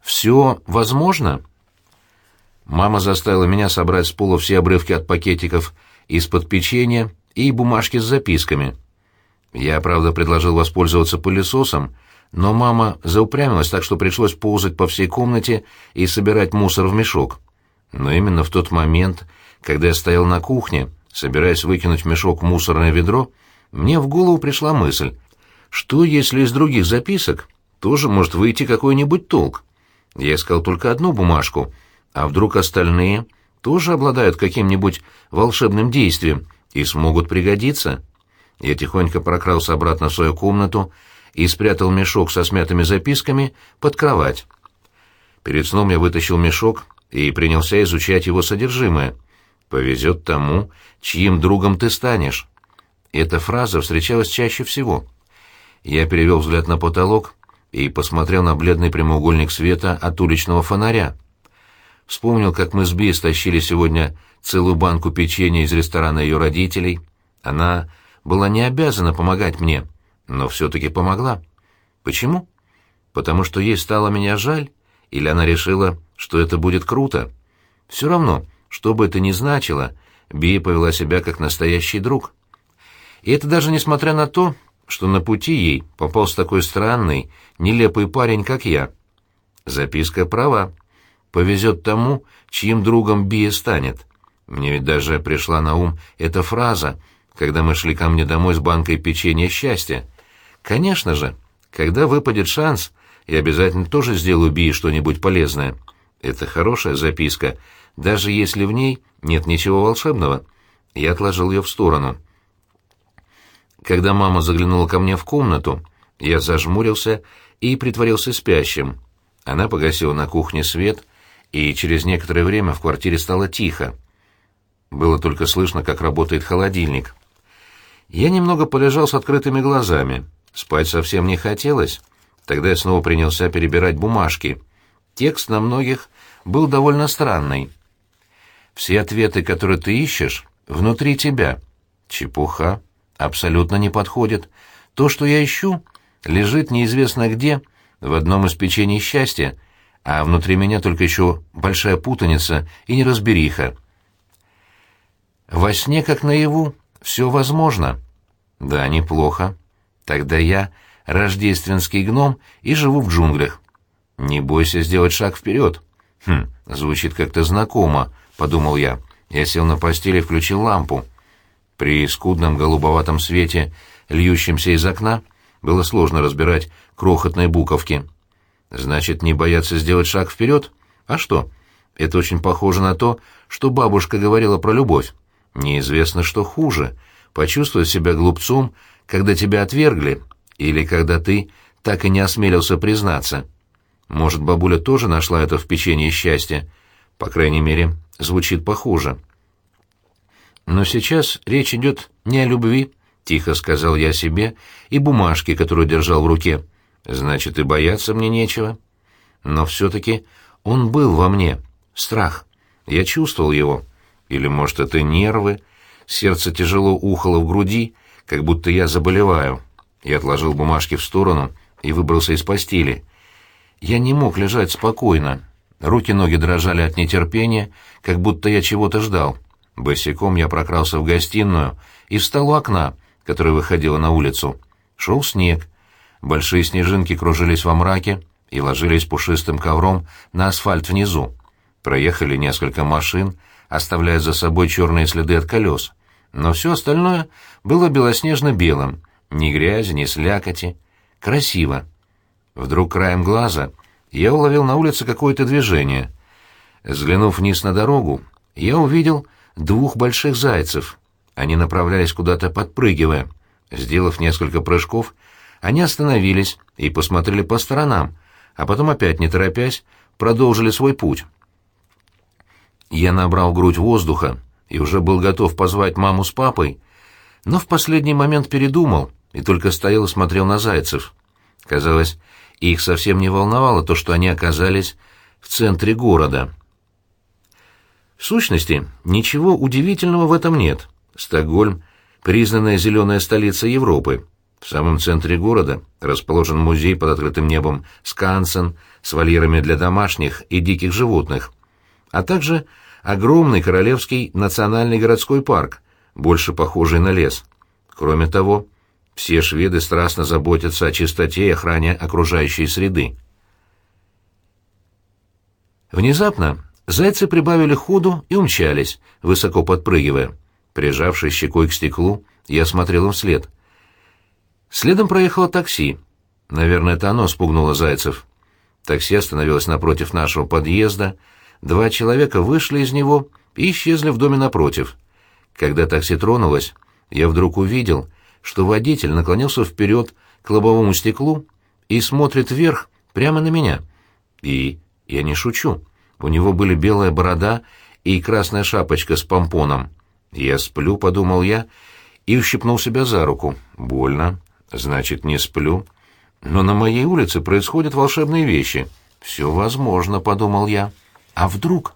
все возможно?» Мама заставила меня собрать с пола все обрывки от пакетиков из-под печенья и бумажки с записками. Я, правда, предложил воспользоваться пылесосом, но мама заупрямилась, так что пришлось ползать по всей комнате и собирать мусор в мешок. Но именно в тот момент, когда я стоял на кухне, собираясь выкинуть в мешок мусорное ведро, мне в голову пришла мысль, что если из других записок тоже может выйти какой-нибудь толк? Я искал только одну бумажку, а вдруг остальные тоже обладают каким-нибудь волшебным действием и смогут пригодиться? Я тихонько прокрался обратно в свою комнату и спрятал мешок со смятыми записками под кровать. Перед сном я вытащил мешок и принялся изучать его содержимое. «Повезет тому, чьим другом ты станешь». Эта фраза встречалась чаще всего. Я перевел взгляд на потолок и посмотрел на бледный прямоугольник света от уличного фонаря. Вспомнил, как мы с Би стащили сегодня целую банку печенья из ресторана ее родителей. Она была не обязана помогать мне, но все-таки помогла. Почему? Потому что ей стало меня жаль, или она решила, что это будет круто. Все равно, что бы это ни значило, Би повела себя как настоящий друг. И это даже несмотря на то, что на пути ей попался такой странный, нелепый парень, как я. Записка права. Повезет тому, чьим другом Бия станет. Мне ведь даже пришла на ум эта фраза, когда мы шли ко мне домой с банкой печенья счастья. Конечно же, когда выпадет шанс, я обязательно тоже сделаю Бии что-нибудь полезное. Это хорошая записка, даже если в ней нет ничего волшебного. Я отложил ее в сторону. Когда мама заглянула ко мне в комнату, я зажмурился и притворился спящим. Она погасила на кухне свет, и через некоторое время в квартире стало тихо. Было только слышно, как работает холодильник. Я немного полежал с открытыми глазами. Спать совсем не хотелось. Тогда я снова принялся перебирать бумажки. Текст на многих был довольно странный. «Все ответы, которые ты ищешь, внутри тебя». Чепуха абсолютно не подходит. То, что я ищу, лежит неизвестно где, в одном из печений счастья, а внутри меня только еще большая путаница и неразбериха. Во сне, как наяву, все возможно. Да, неплохо. Тогда я рождественский гном и живу в джунглях. Не бойся сделать шаг вперед. Хм, звучит как-то знакомо, подумал я. Я сел на постели и включил лампу. При скудном голубоватом свете, льющемся из окна, было сложно разбирать крохотные буковки. Значит, не бояться сделать шаг вперед? А что? Это очень похоже на то, что бабушка говорила про любовь. Неизвестно, что хуже — почувствовать себя глупцом, когда тебя отвергли, или когда ты так и не осмелился признаться. Может, бабуля тоже нашла это в печенье счастья? По крайней мере, звучит похоже. Но сейчас речь идет не о любви, — тихо сказал я себе, и бумажке, которую держал в руке. Значит, и бояться мне нечего. Но все-таки он был во мне. Страх. Я чувствовал его. Или, может, это нервы. Сердце тяжело ухало в груди, как будто я заболеваю. Я отложил бумажки в сторону и выбрался из постели. Я не мог лежать спокойно. Руки-ноги дрожали от нетерпения, как будто я чего-то ждал. Босиком я прокрался в гостиную и встал у окна, которое выходило на улицу. Шел снег. Большие снежинки кружились во мраке и ложились пушистым ковром на асфальт внизу. Проехали несколько машин, оставляя за собой черные следы от колес. Но все остальное было белоснежно-белым. Ни грязи, ни слякоти. Красиво. Вдруг краем глаза я уловил на улице какое-то движение. Взглянув вниз на дорогу, я увидел двух больших зайцев. Они направлялись куда-то подпрыгивая. Сделав несколько прыжков, они остановились и посмотрели по сторонам, а потом опять, не торопясь, продолжили свой путь. Я набрал грудь воздуха и уже был готов позвать маму с папой, но в последний момент передумал и только стоял и смотрел на зайцев. Казалось, их совсем не волновало то, что они оказались в центре города. В сущности, ничего удивительного в этом нет. Стокгольм — признанная зеленая столица Европы. В самом центре города расположен музей под открытым небом Скансен с вольерами для домашних и диких животных, а также огромный Королевский национальный городской парк, больше похожий на лес. Кроме того, все шведы страстно заботятся о чистоте и охране окружающей среды. Внезапно зайцы прибавили ходу и умчались, высоко подпрыгивая. Прижавшись щекой к стеклу, я смотрел им вслед. Следом проехало такси. Наверное, это оно спугнуло зайцев. Такси остановилось напротив нашего подъезда. Два человека вышли из него и исчезли в доме напротив. Когда такси тронулось, я вдруг увидел, что водитель наклонился вперед к лобовому стеклу и смотрит вверх прямо на меня. И я не шучу. У него были белая борода и красная шапочка с помпоном. «Я сплю», — подумал я, и ущипнул себя за руку. «Больно. Значит, не сплю. Но на моей улице происходят волшебные вещи. Все возможно», — подумал я. «А вдруг?»